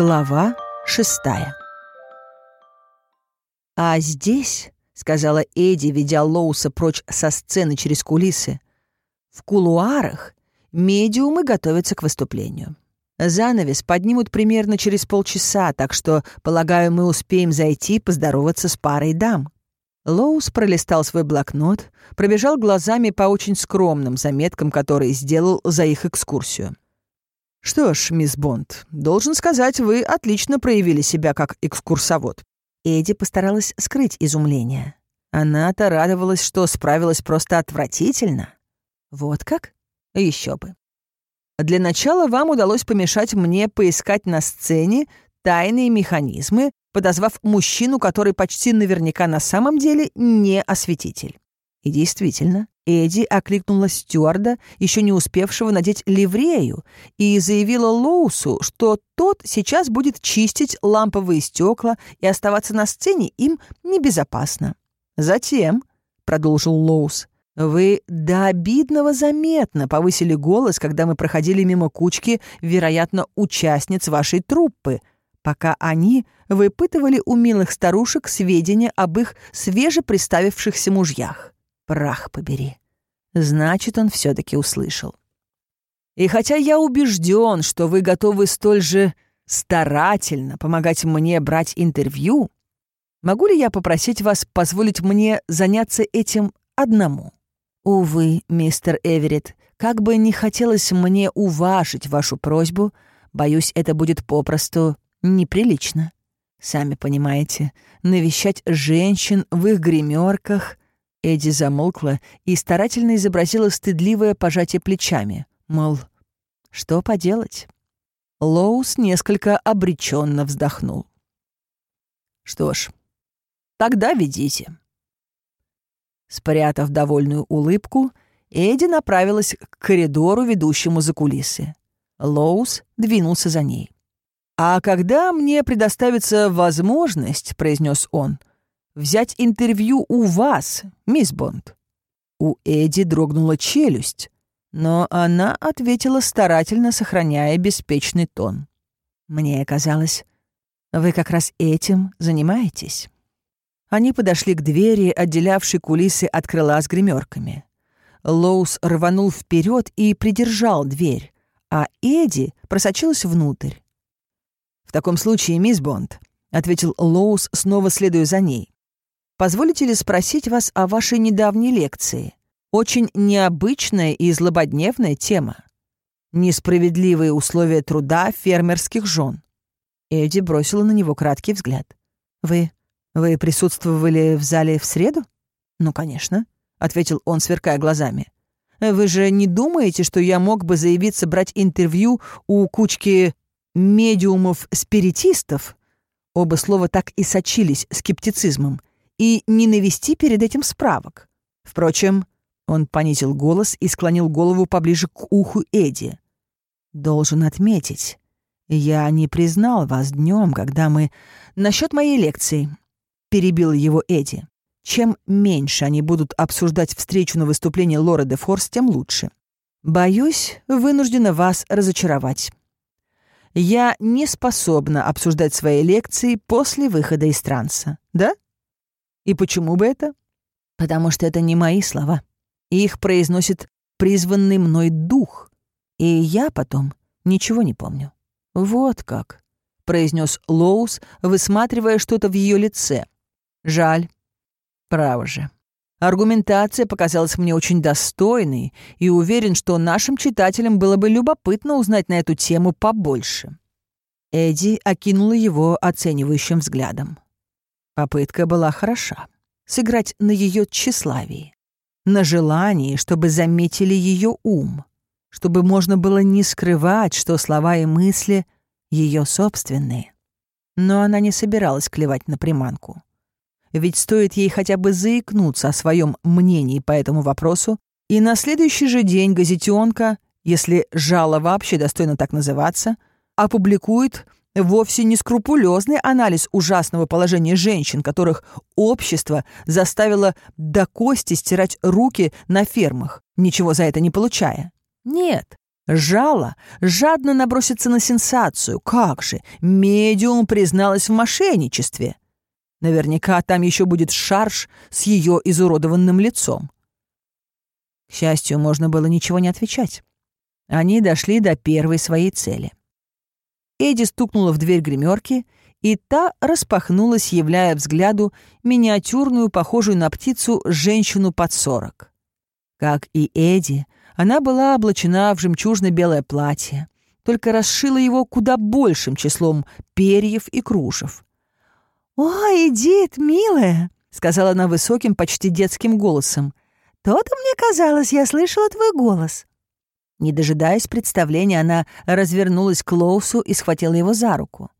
Глава шестая. «А здесь, — сказала Эдди, ведя Лоуса прочь со сцены через кулисы, — в кулуарах медиумы готовятся к выступлению. Занавес поднимут примерно через полчаса, так что, полагаю, мы успеем зайти поздороваться с парой дам». Лоус пролистал свой блокнот, пробежал глазами по очень скромным заметкам, которые сделал за их экскурсию. «Что ж, мисс Бонд, должен сказать, вы отлично проявили себя как экскурсовод». Эдди постаралась скрыть изумление. Она-то радовалась, что справилась просто отвратительно. Вот как? Еще бы. Для начала вам удалось помешать мне поискать на сцене тайные механизмы, подозвав мужчину, который почти наверняка на самом деле не осветитель. И действительно, Эдди окликнула стюарда, еще не успевшего надеть ливрею, и заявила Лоусу, что тот сейчас будет чистить ламповые стекла и оставаться на сцене им небезопасно. «Затем», — продолжил Лоус, — «вы до обидного заметно повысили голос, когда мы проходили мимо кучки, вероятно, участниц вашей труппы, пока они выпытывали у милых старушек сведения об их свежеприставившихся мужьях. Прах побери. Значит, он все-таки услышал. И хотя я убежден, что вы готовы столь же старательно помогать мне брать интервью, могу ли я попросить вас позволить мне заняться этим одному? Увы, мистер Эверетт, как бы не хотелось мне уважить вашу просьбу, боюсь, это будет попросту неприлично. Сами понимаете, навещать женщин в их гримерках Эдди замолкла и старательно изобразила стыдливое пожатие плечами, мол, что поделать? Лоус несколько обреченно вздохнул. «Что ж, тогда ведите». Спрятав довольную улыбку, Эдди направилась к коридору, ведущему за кулисы. Лоус двинулся за ней. «А когда мне предоставится возможность, — произнес он, — взять интервью у вас, мисс Бонд?» У Эдди дрогнула челюсть, но она ответила старательно, сохраняя беспечный тон. «Мне казалось, вы как раз этим занимаетесь». Они подошли к двери, отделявшей кулисы от крыла с гримерками. Лоус рванул вперед и придержал дверь, а Эдди просочилась внутрь. «В таком случае, мисс Бонд», — ответил Лоус, снова следуя за ней, Позволите ли спросить вас о вашей недавней лекции? Очень необычная и злободневная тема. Несправедливые условия труда фермерских жен. Эдди бросила на него краткий взгляд. «Вы... вы присутствовали в зале в среду?» «Ну, конечно», — ответил он, сверкая глазами. «Вы же не думаете, что я мог бы заявиться брать интервью у кучки медиумов-спиритистов?» Оба слова так и сочились скептицизмом и не навести перед этим справок. Впрочем, он понизил голос и склонил голову поближе к уху Эдди. «Должен отметить, я не признал вас днем, когда мы... Насчет моей лекции», — перебил его Эдди. «Чем меньше они будут обсуждать встречу на выступлении Лора де Форс, тем лучше. Боюсь, вынуждена вас разочаровать. Я не способна обсуждать свои лекции после выхода из транса, да?» И почему бы это? Потому что это не мои слова. Их произносит призванный мной дух. И я потом ничего не помню. Вот как, произнес Лоус, высматривая что-то в ее лице. Жаль. Право же. Аргументация показалась мне очень достойной, и уверен, что нашим читателям было бы любопытно узнать на эту тему побольше. Эдди окинула его оценивающим взглядом. Попытка была хороша. Сыграть на ее тщеславии, на желании, чтобы заметили ее ум, чтобы можно было не скрывать, что слова и мысли ее собственные. Но она не собиралась клевать на приманку. Ведь стоит ей хотя бы заикнуться о своем мнении по этому вопросу, и на следующий же день газетенка, если жало вообще достойно так называться, опубликует вовсе не скрупулезный анализ ужасного положения женщин, которых общество заставило до кости стирать руки на фермах, ничего за это не получая. Нет, Жало жадно набросится на сенсацию. Как же, медиум призналась в мошенничестве. Наверняка там еще будет шарж с ее изуродованным лицом. К счастью, можно было ничего не отвечать. Они дошли до первой своей цели. Эдди стукнула в дверь гримерки, и та распахнулась, являя взгляду миниатюрную, похожую на птицу, женщину под сорок. Как и Эдди, она была облачена в жемчужно-белое платье, только расшила его куда большим числом перьев и кружев. «О, Эдит, милая!» — сказала она высоким, почти детским голосом. «То-то мне казалось, я слышала твой голос». Не дожидаясь представления, она развернулась к Лоусу и схватила его за руку.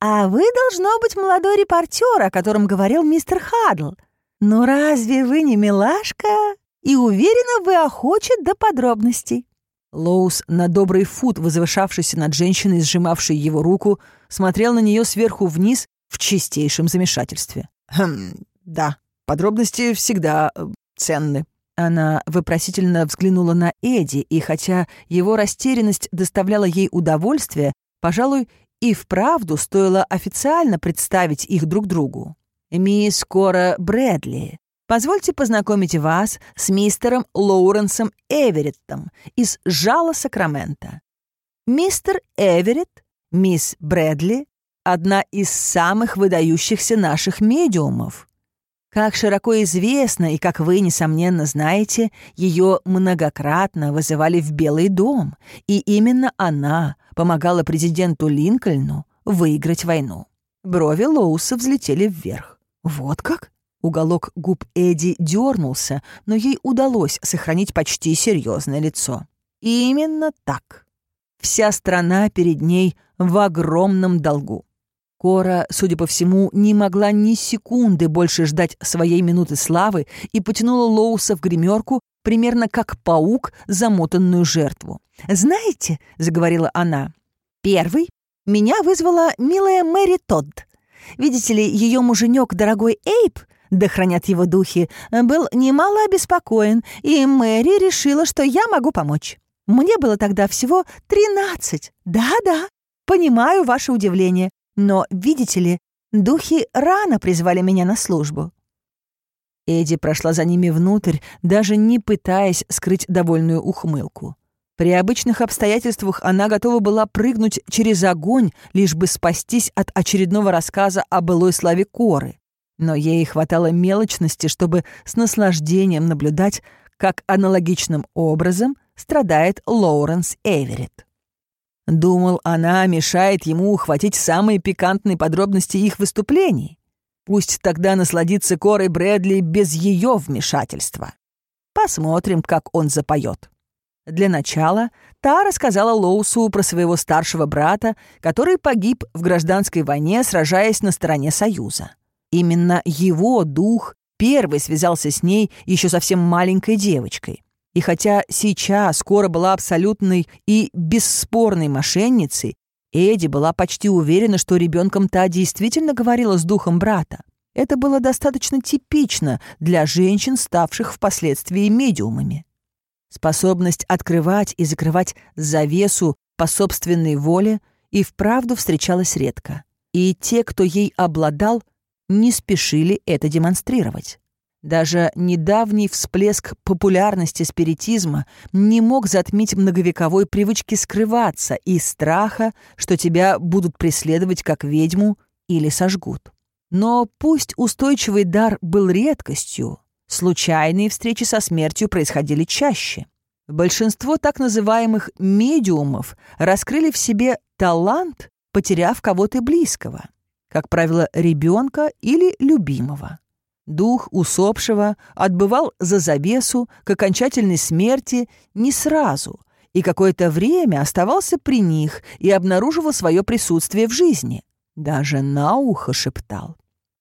«А вы, должно быть, молодой репортер, о котором говорил мистер Хадл. Ну разве вы не милашка?» и уверена, вы охочет до подробностей». Лоус, на добрый фут возвышавшийся над женщиной, сжимавшей его руку, смотрел на нее сверху вниз в чистейшем замешательстве. «Хм, да, подробности всегда э, ценны». Она вопросительно взглянула на Эдди, и хотя его растерянность доставляла ей удовольствие, пожалуй, и вправду стоило официально представить их друг другу. «Мисс Кора Брэдли, Позвольте познакомить вас с мистером Лоуренсом Эвереттом из Жала Сакрамента. Мистер Эверетт, мисс Брэдли — одна из самых выдающихся наших медиумов. Как широко известно и как вы, несомненно, знаете, ее многократно вызывали в Белый дом, и именно она помогала президенту Линкольну выиграть войну. Брови Лоуса взлетели вверх. «Вот как?» Уголок губ Эдди дернулся, но ей удалось сохранить почти серьезное лицо. Именно так. Вся страна перед ней в огромном долгу. Кора, судя по всему, не могла ни секунды больше ждать своей минуты славы и потянула Лоуса в гримерку, примерно как паук, замотанную жертву. «Знаете», — заговорила она, — «первый меня вызвала милая Мэри Тодд. Видите ли, ее муженек, дорогой Эйп, да хранят его духи, был немало обеспокоен, и Мэри решила, что я могу помочь. Мне было тогда всего тринадцать. Да-да, понимаю ваше удивление, но, видите ли, духи рано призвали меня на службу». Эдди прошла за ними внутрь, даже не пытаясь скрыть довольную ухмылку. При обычных обстоятельствах она готова была прыгнуть через огонь, лишь бы спастись от очередного рассказа о былой славе Коры но ей хватало мелочности, чтобы с наслаждением наблюдать, как аналогичным образом страдает Лоуренс Эверетт. Думал, она мешает ему ухватить самые пикантные подробности их выступлений. Пусть тогда насладится Корой Брэдли без ее вмешательства. Посмотрим, как он запоет. Для начала та рассказала Лоусу про своего старшего брата, который погиб в гражданской войне, сражаясь на стороне Союза. Именно его дух первый связался с ней еще совсем маленькой девочкой. И хотя сейчас Кора была абсолютной и бесспорной мошенницей, Эдди была почти уверена, что ребенком та действительно говорила с духом брата. Это было достаточно типично для женщин, ставших впоследствии медиумами. Способность открывать и закрывать завесу по собственной воле и вправду встречалась редко. И те, кто ей обладал, не спешили это демонстрировать. Даже недавний всплеск популярности спиритизма не мог затмить многовековой привычки скрываться и страха, что тебя будут преследовать как ведьму или сожгут. Но пусть устойчивый дар был редкостью, случайные встречи со смертью происходили чаще. Большинство так называемых «медиумов» раскрыли в себе талант, потеряв кого-то близкого как правило, ребенка или любимого. Дух усопшего отбывал за завесу к окончательной смерти не сразу и какое-то время оставался при них и обнаруживал свое присутствие в жизни. Даже на ухо шептал.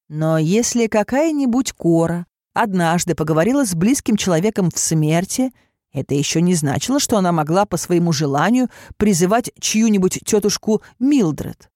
Но если какая-нибудь кора однажды поговорила с близким человеком в смерти, это еще не значило, что она могла по своему желанию призывать чью-нибудь тетушку Милдред.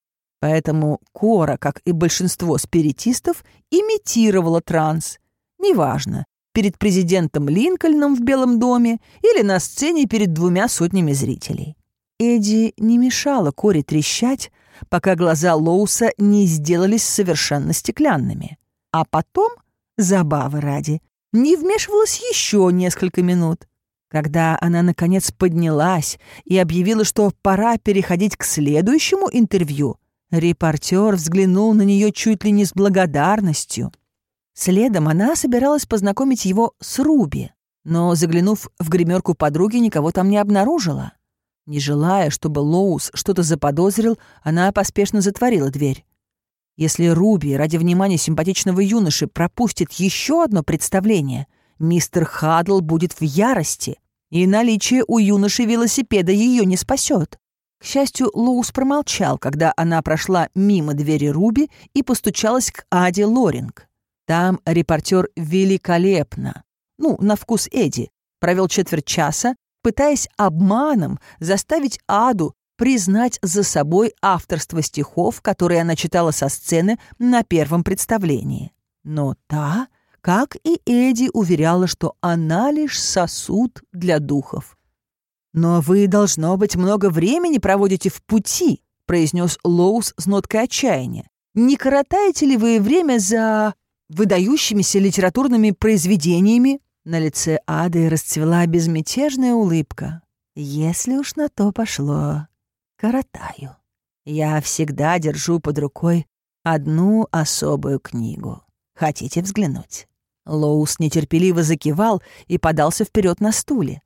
Поэтому Кора, как и большинство спиритистов, имитировала транс. Неважно, перед президентом Линкольном в Белом доме или на сцене перед двумя сотнями зрителей. Эдди не мешала Кори трещать, пока глаза Лоуса не сделались совершенно стеклянными. А потом, забавы ради, не вмешивалась еще несколько минут. Когда она, наконец, поднялась и объявила, что пора переходить к следующему интервью, репортер взглянул на нее чуть ли не с благодарностью. Следом она собиралась познакомить его с Руби, но, заглянув в гримерку подруги, никого там не обнаружила. Не желая, чтобы Лоус что-то заподозрил, она поспешно затворила дверь. Если Руби ради внимания симпатичного юноши пропустит еще одно представление, мистер Хадл будет в ярости, и наличие у юноши велосипеда ее не спасет. К счастью, Лоус промолчал, когда она прошла мимо двери Руби и постучалась к Аде Лоринг. Там репортер великолепно, ну, на вкус Эдди, провел четверть часа, пытаясь обманом заставить Аду признать за собой авторство стихов, которые она читала со сцены на первом представлении. Но та, как и Эдди, уверяла, что она лишь сосуд для духов. «Но вы, должно быть, много времени проводите в пути», произнес Лоус с ноткой отчаяния. «Не коротаете ли вы время за выдающимися литературными произведениями?» На лице Ады расцвела безмятежная улыбка. «Если уж на то пошло, коротаю. Я всегда держу под рукой одну особую книгу. Хотите взглянуть?» Лоус нетерпеливо закивал и подался вперед на стуле.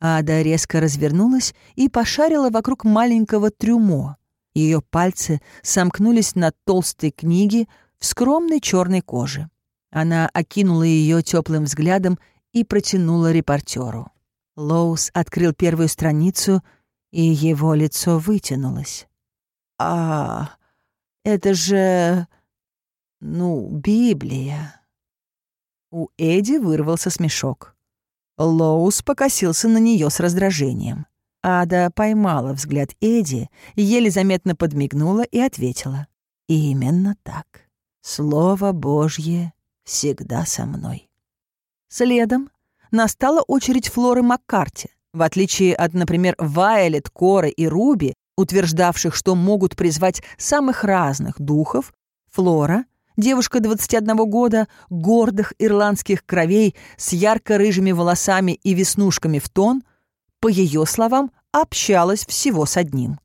Ада резко развернулась и пошарила вокруг маленького трюмо. Ее пальцы сомкнулись на толстой книге в скромной черной коже. Она окинула ее теплым взглядом и протянула репортеру. Лоус открыл первую страницу, и его лицо вытянулось. «А, это же... ну, Библия». У Эдди вырвался смешок. Лоус покосился на нее с раздражением. Ада поймала взгляд Эдди, еле заметно подмигнула и ответила. «Именно так. Слово Божье всегда со мной». Следом настала очередь Флоры Маккарти. В отличие от, например, Вайолет, Коры и Руби, утверждавших, что могут призвать самых разных духов, Флора, девушка 21 года, гордых ирландских кровей с ярко-рыжими волосами и веснушками в тон, по ее словам, общалась всего с одним.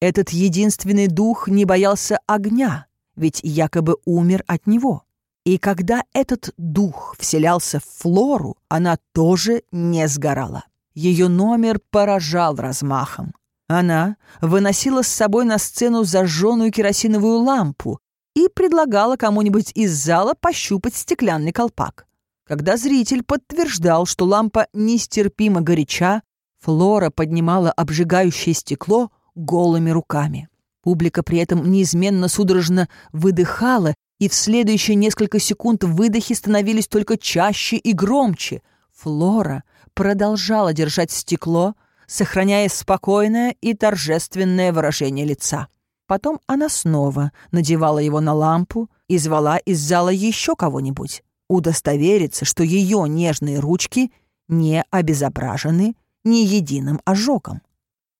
Этот единственный дух не боялся огня, ведь якобы умер от него. И когда этот дух вселялся в Флору, она тоже не сгорала. Ее номер поражал размахом. Она выносила с собой на сцену зажженную керосиновую лампу и предлагала кому-нибудь из зала пощупать стеклянный колпак. Когда зритель подтверждал, что лампа нестерпимо горяча, Флора поднимала обжигающее стекло голыми руками. Публика при этом неизменно судорожно выдыхала и в следующие несколько секунд выдохи становились только чаще и громче. Флора продолжала держать стекло, сохраняя спокойное и торжественное выражение лица. Потом она снова надевала его на лампу и звала из зала еще кого-нибудь, удостовериться, что ее нежные ручки не обезображены ни единым ожогом.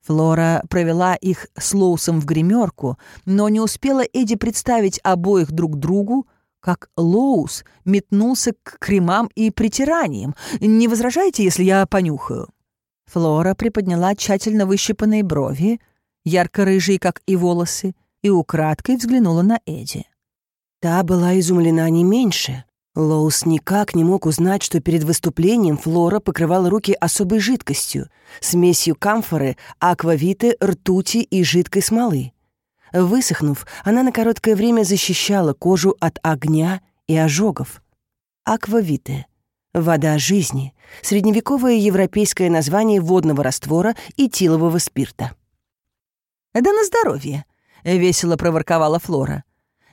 Флора провела их с Лоусом в гримерку, но не успела Эдди представить обоих друг другу, как Лоус метнулся к кремам и притираниям. «Не возражаете, если я понюхаю?» Флора приподняла тщательно выщипанные брови, ярко-рыжие, как и волосы, и украдкой взглянула на Эдди. Та была изумлена не меньше. Лоус никак не мог узнать, что перед выступлением Флора покрывала руки особой жидкостью, смесью камфоры, аквавиты, ртути и жидкой смолы. Высохнув, она на короткое время защищала кожу от огня и ожогов. Аквавиты — вода жизни, средневековое европейское название водного раствора этилового спирта. «Да на здоровье!» — весело проворковала Флора.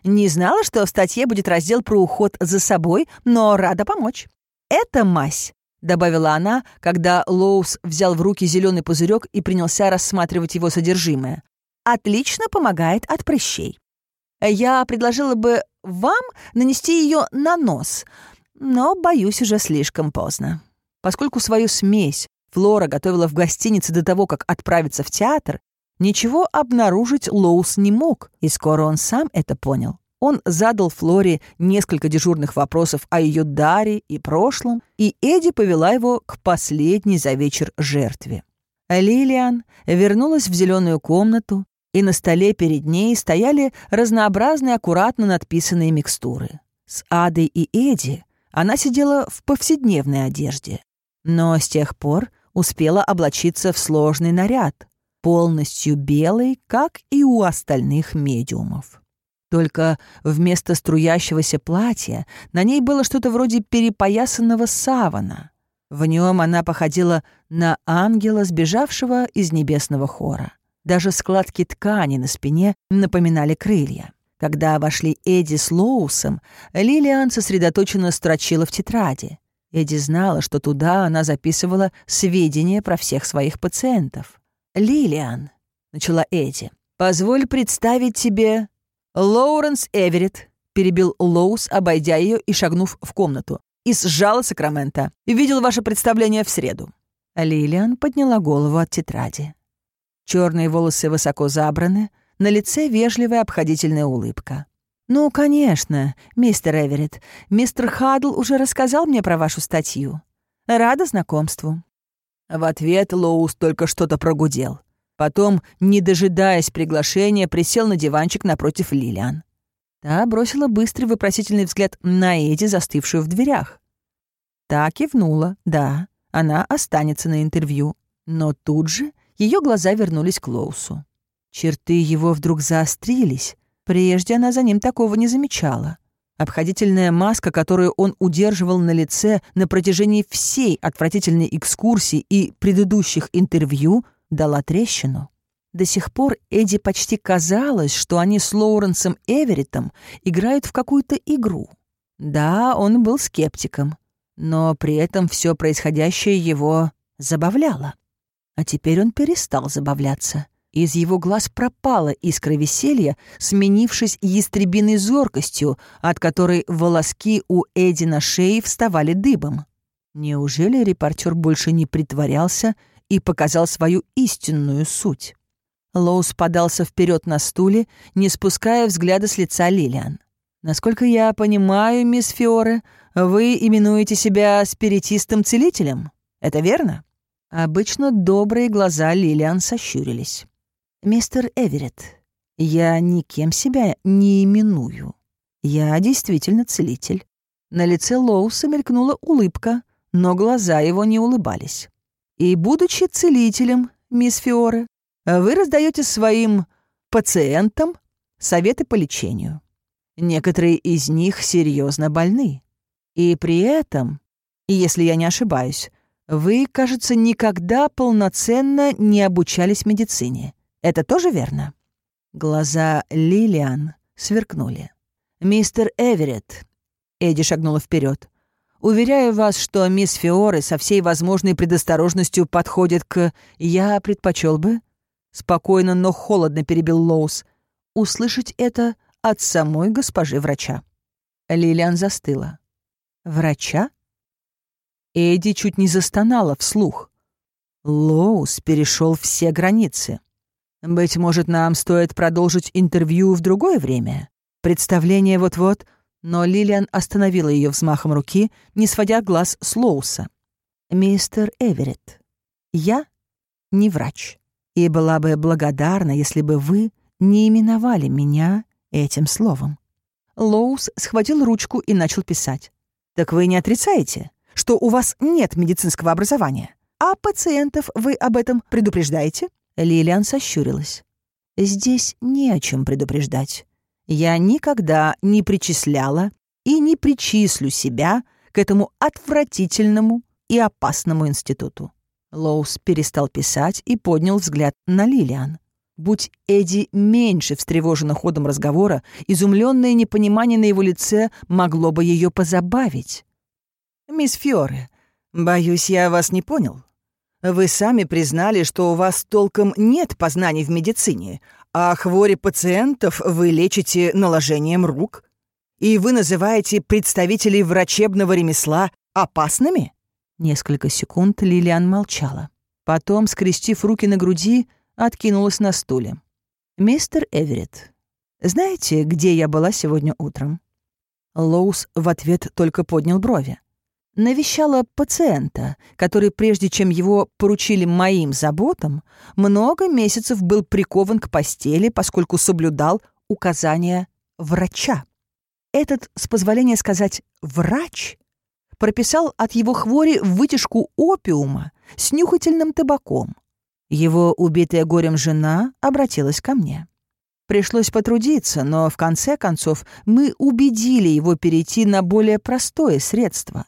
Не знала, что в статье будет раздел про уход за собой, но рада помочь. Это мазь, добавила она, когда Лоус взял в руки зеленый пузырек и принялся рассматривать его содержимое. Отлично помогает от прыщей. Я предложила бы вам нанести ее на нос. но, боюсь, уже слишком поздно. Поскольку свою смесь Флора готовила в гостинице до того, как отправиться в театр, ничего обнаружить Лоус не мог, и скоро он сам это понял. Он задал Флоре несколько дежурных вопросов о ее даре и прошлом, и Эдди повела его к последней за вечер жертве. Лилиан вернулась в зеленую комнату, и на столе перед ней стояли разнообразные аккуратно надписанные микстуры. С Адой и Эдди она сидела в повседневной одежде, но с тех пор успела облачиться в сложный наряд, полностью белый, как и у остальных медиумов. Только вместо струящегося платья на ней было что-то вроде перепоясанного савана. В нем она походила на ангела, сбежавшего из небесного хора. Даже складки ткани на спине напоминали крылья. Когда вошли Эдди с Лоусом, Лилиан сосредоточенно строчила в тетради. Эдди знала, что туда она записывала сведения про всех своих пациентов. «Лилиан», — начала Эдди, — «позволь представить тебе «Лоуренс Эверетт», — перебил Лоус, обойдя ее и шагнув в комнату. «Из сжала Сакрамента. Видел ваше представление в среду». Лилиан подняла голову от тетради. Черные волосы высоко забраны, на лице вежливая обходительная улыбка. «Ну, конечно, мистер Эверетт. Мистер Хадл уже рассказал мне про вашу статью. Рада знакомству». В ответ Лоус только что-то прогудел. Потом, не дожидаясь приглашения, присел на диванчик напротив Лилиан. Та бросила быстрый вопросительный взгляд на Эдди, застывшую в дверях. Та кивнула, да, она останется на интервью. Но тут же ее глаза вернулись к Лоусу. Черты его вдруг заострились. Прежде она за ним такого не замечала. Обходительная маска, которую он удерживал на лице на протяжении всей отвратительной экскурсии и предыдущих интервью, дала трещину. До сих пор Эдди почти казалось, что они с Лоуренсом Эвереттом играют в какую-то игру. Да, он был скептиком, но при этом все происходящее его забавляло. А теперь он перестал забавляться. Из его глаз пропала искра веселья, сменившись ястребиной зоркостью, от которой волоски у Эдди на шее вставали дыбом. Неужели репортер больше не притворялся и показал свою истинную суть. Лоус подался вперед на стуле, не спуская взгляда с лица Лилиан. «Насколько я понимаю, мисс Фиоре, вы именуете себя спиритистом-целителем. Это верно?» Обычно добрые глаза Лилиан сощурились. «Мистер Эверетт, я никем себя не именую. Я действительно целитель». На лице Лоуса мелькнула улыбка, но глаза его не улыбались. И, будучи целителем, мисс Фиоре, вы раздаете своим пациентам советы по лечению. Некоторые из них серьезно больны. И при этом, если я не ошибаюсь, вы, кажется, никогда полноценно не обучались медицине. Это тоже верно? Глаза Лилиан сверкнули. «Мистер Эверетт», — Эдди шагнула вперед, Уверяю вас, что мисс Фиоры со всей возможной предосторожностью подходит к... Я предпочел бы...» Спокойно, но холодно перебил Лоус. «Услышать это от самой госпожи врача». Лилиан застыла. «Врача?» Эдди чуть не застонала вслух. Лоус перешел все границы. «Быть может, нам стоит продолжить интервью в другое время? Представление вот-вот но Лилиан остановила ее взмахом руки, не сводя глаз с Лоуса. «Мистер Эверетт, я не врач, и была бы благодарна, если бы вы не именовали меня этим словом». Лоус схватил ручку и начал писать. «Так вы не отрицаете, что у вас нет медицинского образования, а пациентов вы об этом предупреждаете?» Лилиан сощурилась. «Здесь не о чем предупреждать я никогда не причисляла и не причислю себя к этому отвратительному и опасному институту. Лоус перестал писать и поднял взгляд на Лилиан. Будь Эдди меньше встревожена ходом разговора, изумленное непонимание на его лице могло бы ее позабавить. «Мисс Фиоре, боюсь, я вас не понял. Вы сами признали, что у вас толком нет познаний в медицине, а хвори пациентов вы лечите наложением рук. И вы называете представителей врачебного ремесла опасными?» Несколько секунд Лилиан молчала. Потом, скрестив руки на груди, откинулась на стуле. «Мистер Эверетт, знаете, где я была сегодня утром?» Лоус в ответ только поднял брови. Навещала пациента, который, прежде чем его поручили моим заботам, много месяцев был прикован к постели, поскольку соблюдал указания врача. Этот, с позволения сказать, врач прописал от его хвори вытяжку опиума с нюхательным табаком. Его убитая горем жена обратилась ко мне. Пришлось потрудиться, но в конце концов мы убедили его перейти на более простое средство.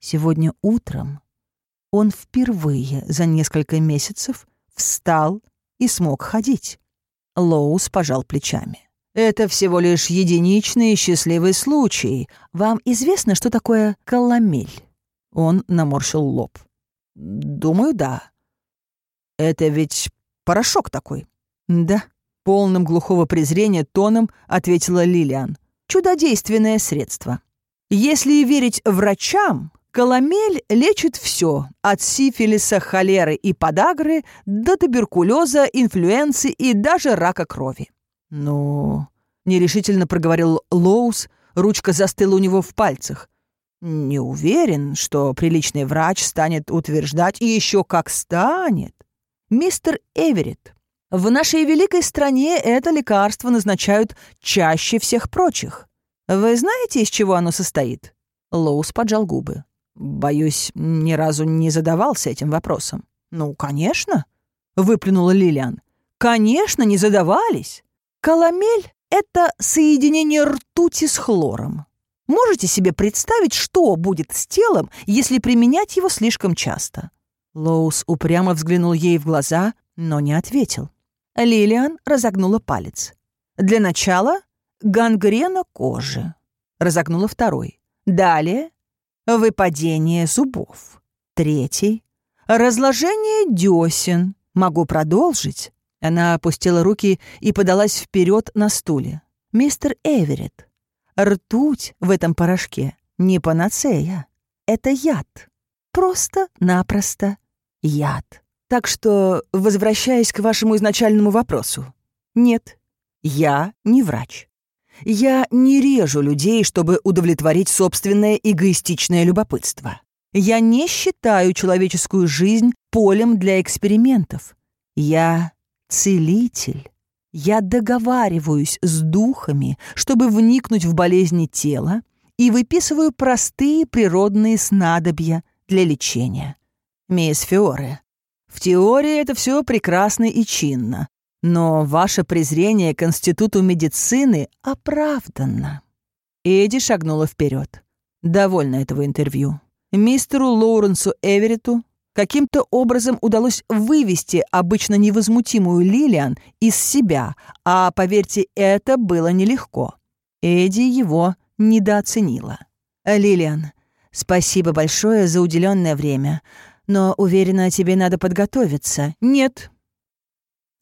Сегодня утром он впервые за несколько месяцев встал и смог ходить. Лоус пожал плечами. Это всего лишь единичный счастливый случай. Вам известно, что такое коломель? Он наморщил лоб. Думаю, да. Это ведь порошок такой. Да, полным глухого презрения тоном ответила Лилиан. Чудодейственное средство. Если верить врачам, коломель лечит все, от сифилиса, холеры и подагры до туберкулеза, инфлюенции и даже рака крови. «Ну...» — нерешительно проговорил Лоус, ручка застыла у него в пальцах. «Не уверен, что приличный врач станет утверждать, и еще как станет. Мистер Эверетт, в нашей великой стране это лекарство назначают чаще всех прочих. Вы знаете, из чего оно состоит?» Лоус поджал губы. «Боюсь, ни разу не задавался этим вопросом». «Ну, конечно», — выплюнула Лилиан. «Конечно, не задавались. Коломель — это соединение ртути с хлором. Можете себе представить, что будет с телом, если применять его слишком часто?» Лоус упрямо взглянул ей в глаза, но не ответил. Лилиан разогнула палец. «Для начала гангрена кожи». Разогнула второй. Далее выпадение зубов. Третий — разложение десен. Могу продолжить. Она опустила руки и подалась вперед на стуле. «Мистер Эверетт, ртуть в этом порошке не панацея. Это яд. Просто-напросто яд. Так что, возвращаясь к вашему изначальному вопросу, нет, я не врач. Я не режу людей, чтобы удовлетворить собственное эгоистичное любопытство. Я не считаю человеческую жизнь полем для экспериментов. Я целитель. Я договариваюсь с духами, чтобы вникнуть в болезни тела и выписываю простые природные снадобья для лечения. Мисс Фиоре, в теории это все прекрасно и чинно, но ваше презрение к Институту медицины оправданно. Эдди шагнула вперед. Довольно этого интервью. Мистеру Лоуренсу Эверету каким-то образом удалось вывести обычно невозмутимую Лилиан из себя, а, поверьте, это было нелегко. Эдди его недооценила. «Лилиан, спасибо большое за уделенное время, но, уверена, тебе надо подготовиться». «Нет», —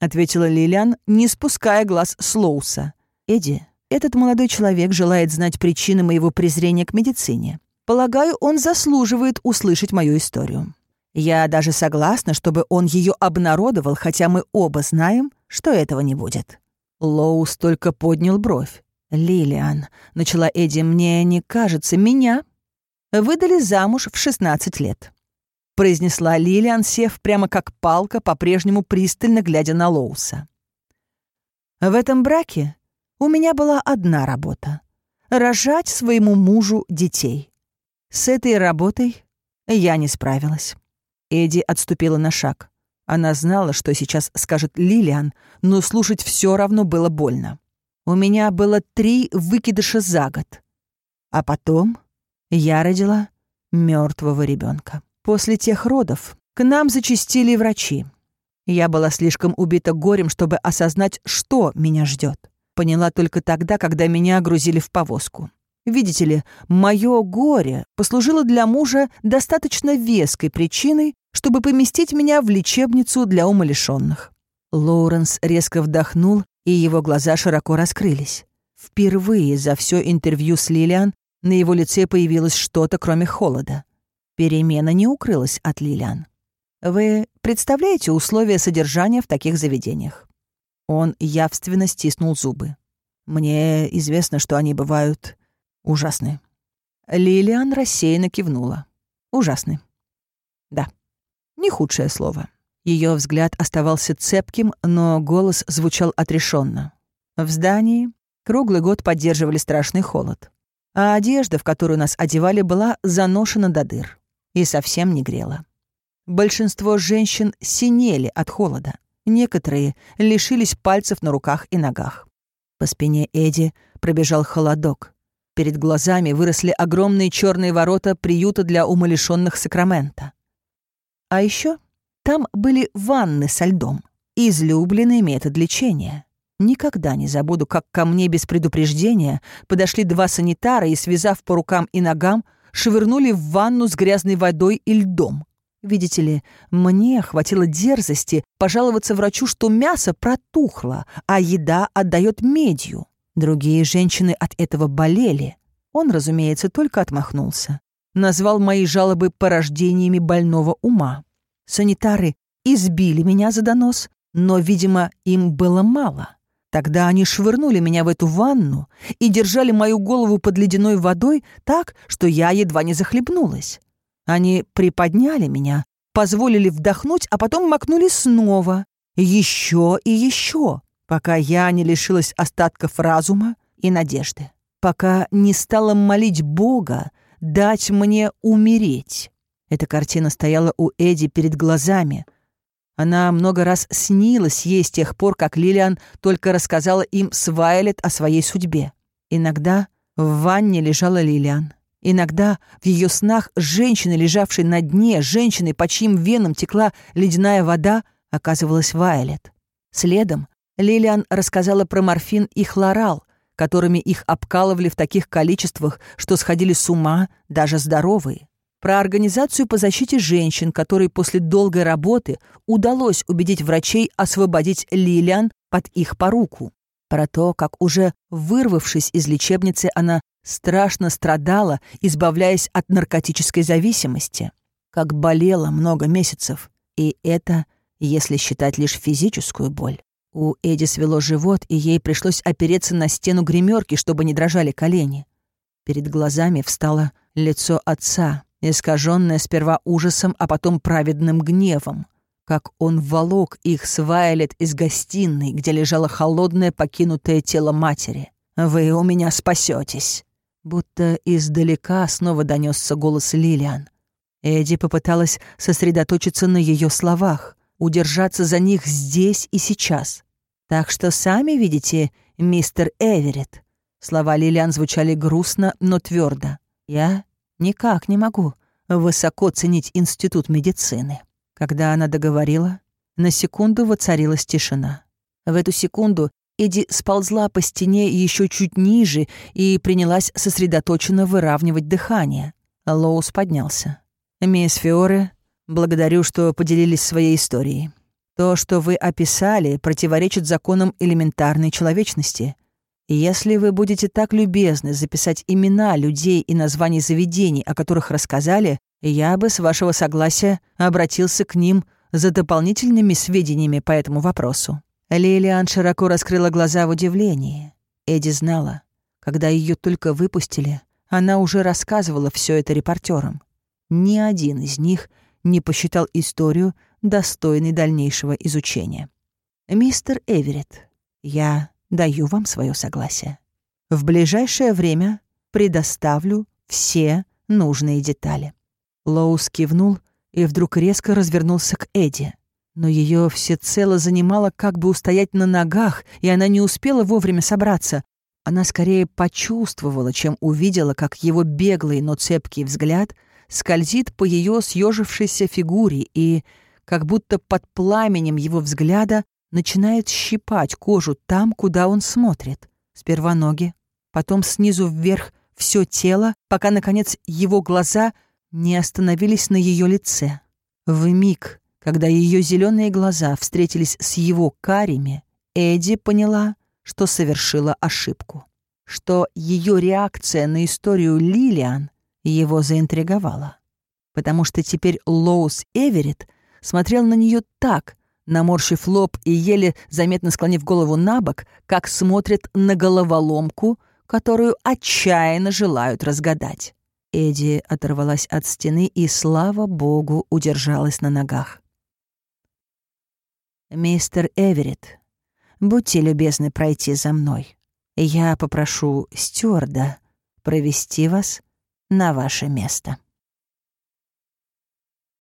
ответила Лилиан, не спуская глаз с Лоуса. «Эдди, этот молодой человек желает знать причины моего презрения к медицине. Полагаю, он заслуживает услышать мою историю. Я даже согласна, чтобы он ее обнародовал, хотя мы оба знаем, что этого не будет». Лоус только поднял бровь. «Лилиан», — начала Эдди, — «мне не кажется, меня выдали замуж в 16 лет», — произнесла Лилиан, сев прямо как палка, по-прежнему пристально глядя на Лоуса. «В этом браке у меня была одна работа — рожать своему мужу детей. С этой работой я не справилась». Эдди отступила на шаг. Она знала, что сейчас скажет Лилиан, но слушать все равно было больно. У меня было три выкидыша за год. А потом я родила мертвого ребенка. После тех родов к нам зачастили врачи. Я была слишком убита горем, чтобы осознать, что меня ждет. Поняла только тогда, когда меня грузили в повозку. Видите ли, мое горе послужило для мужа достаточно веской причиной, чтобы поместить меня в лечебницу для умалишенных. Лоуренс резко вдохнул, и его глаза широко раскрылись. Впервые за все интервью с Лилиан на его лице появилось что-то, кроме холода. Перемена не укрылась от Лилиан. Вы представляете условия содержания в таких заведениях? Он явственно стиснул зубы. Мне известно, что они бывают ужасны. Лилиан рассеянно кивнула. Ужасны. Да, не худшее слово. Ее взгляд оставался цепким, но голос звучал отрешенно. В здании круглый год поддерживали страшный холод. А одежда, в которую нас одевали, была заношена до дыр и совсем не грела. Большинство женщин синели от холода. Некоторые лишились пальцев на руках и ногах. По спине Эди пробежал холодок. Перед глазами выросли огромные черные ворота приюта для умалишенных Сакрамента. А еще там были ванны со льдом. Излюбленный метод лечения. Никогда не забуду, как ко мне без предупреждения подошли два санитара и, связав по рукам и ногам, швырнули в ванну с грязной водой и льдом. Видите ли, мне хватило дерзости пожаловаться врачу, что мясо протухло, а еда отдает медью. Другие женщины от этого болели. Он, разумеется, только отмахнулся. Назвал мои жалобы порождениями больного ума. Санитары избили меня за донос, но, видимо, им было мало. Тогда они швырнули меня в эту ванну и держали мою голову под ледяной водой так, что я едва не захлебнулась. Они приподняли меня, позволили вдохнуть, а потом макнули снова. Еще и еще, пока я не лишилась остатков разума и надежды. Пока не стала молить Бога дать мне умереть. Эта картина стояла у Эди перед глазами. Она много раз снилась ей с тех пор, как Лилиан только рассказала им с Вайлет о своей судьбе. Иногда в ванне лежала Лилиан. Иногда в ее снах женщины, лежавшей на дне, женщины, по чьим венам текла ледяная вода, оказывалась Вайлет. Следом Лилиан рассказала про морфин и хлорал, которыми их обкалывали в таких количествах, что сходили с ума даже здоровые. Про организацию по защите женщин, которой после долгой работы удалось убедить врачей освободить Лилиан под их поруку. Про то, как уже вырвавшись из лечебницы, она страшно страдала, избавляясь от наркотической зависимости. Как болела много месяцев. И это, если считать лишь физическую боль. У Эди свело живот, и ей пришлось опереться на стену гримерки, чтобы не дрожали колени. Перед глазами встало лицо отца, искаженное сперва ужасом, а потом праведным гневом. Как он волок их с Вайлет из гостиной, где лежало холодное покинутое тело матери. «Вы у меня спасетесь. Будто издалека снова донесся голос Лилиан. Эдди попыталась сосредоточиться на ее словах, удержаться за них здесь и сейчас. «Так что сами видите, мистер Эверетт». Слова Лилиан звучали грустно, но твердо. «Я никак не могу высоко ценить институт медицины». Когда она договорила, на секунду воцарилась тишина. В эту секунду Эдди сползла по стене еще чуть ниже и принялась сосредоточенно выравнивать дыхание. Лоус поднялся. «Мисс Фиоре, благодарю, что поделились своей историей. То, что вы описали, противоречит законам элементарной человечности. Если вы будете так любезны записать имена людей и названия заведений, о которых рассказали, я бы, с вашего согласия, обратился к ним за дополнительными сведениями по этому вопросу. Лилиан широко раскрыла глаза в удивлении. Эдди знала, когда ее только выпустили, она уже рассказывала все это репортерам. Ни один из них не посчитал историю достойной дальнейшего изучения. «Мистер Эверетт, я даю вам свое согласие. В ближайшее время предоставлю все нужные детали». Лоус кивнул и вдруг резко развернулся к Эдди но ее всецело занимало как бы устоять на ногах, и она не успела вовремя собраться. Она скорее почувствовала, чем увидела, как его беглый, но цепкий взгляд скользит по ее съежившейся фигуре и, как будто под пламенем его взгляда, начинает щипать кожу там, куда он смотрит. Сперва ноги, потом снизу вверх все тело, пока, наконец, его глаза не остановились на ее лице. В миг когда ее зеленые глаза встретились с его карими, Эдди поняла, что совершила ошибку. что ее реакция на историю Лилиан его заинтриговала. Потому что теперь Лоус Эверетт смотрел на нее так, наморщив лоб и еле заметно склонив голову на бок, как смотрит на головоломку, которую отчаянно желают разгадать. Эдди оторвалась от стены и, слава богу, удержалась на ногах. «Мистер Эверетт, будьте любезны пройти за мной. Я попрошу стюарда провести вас на ваше место».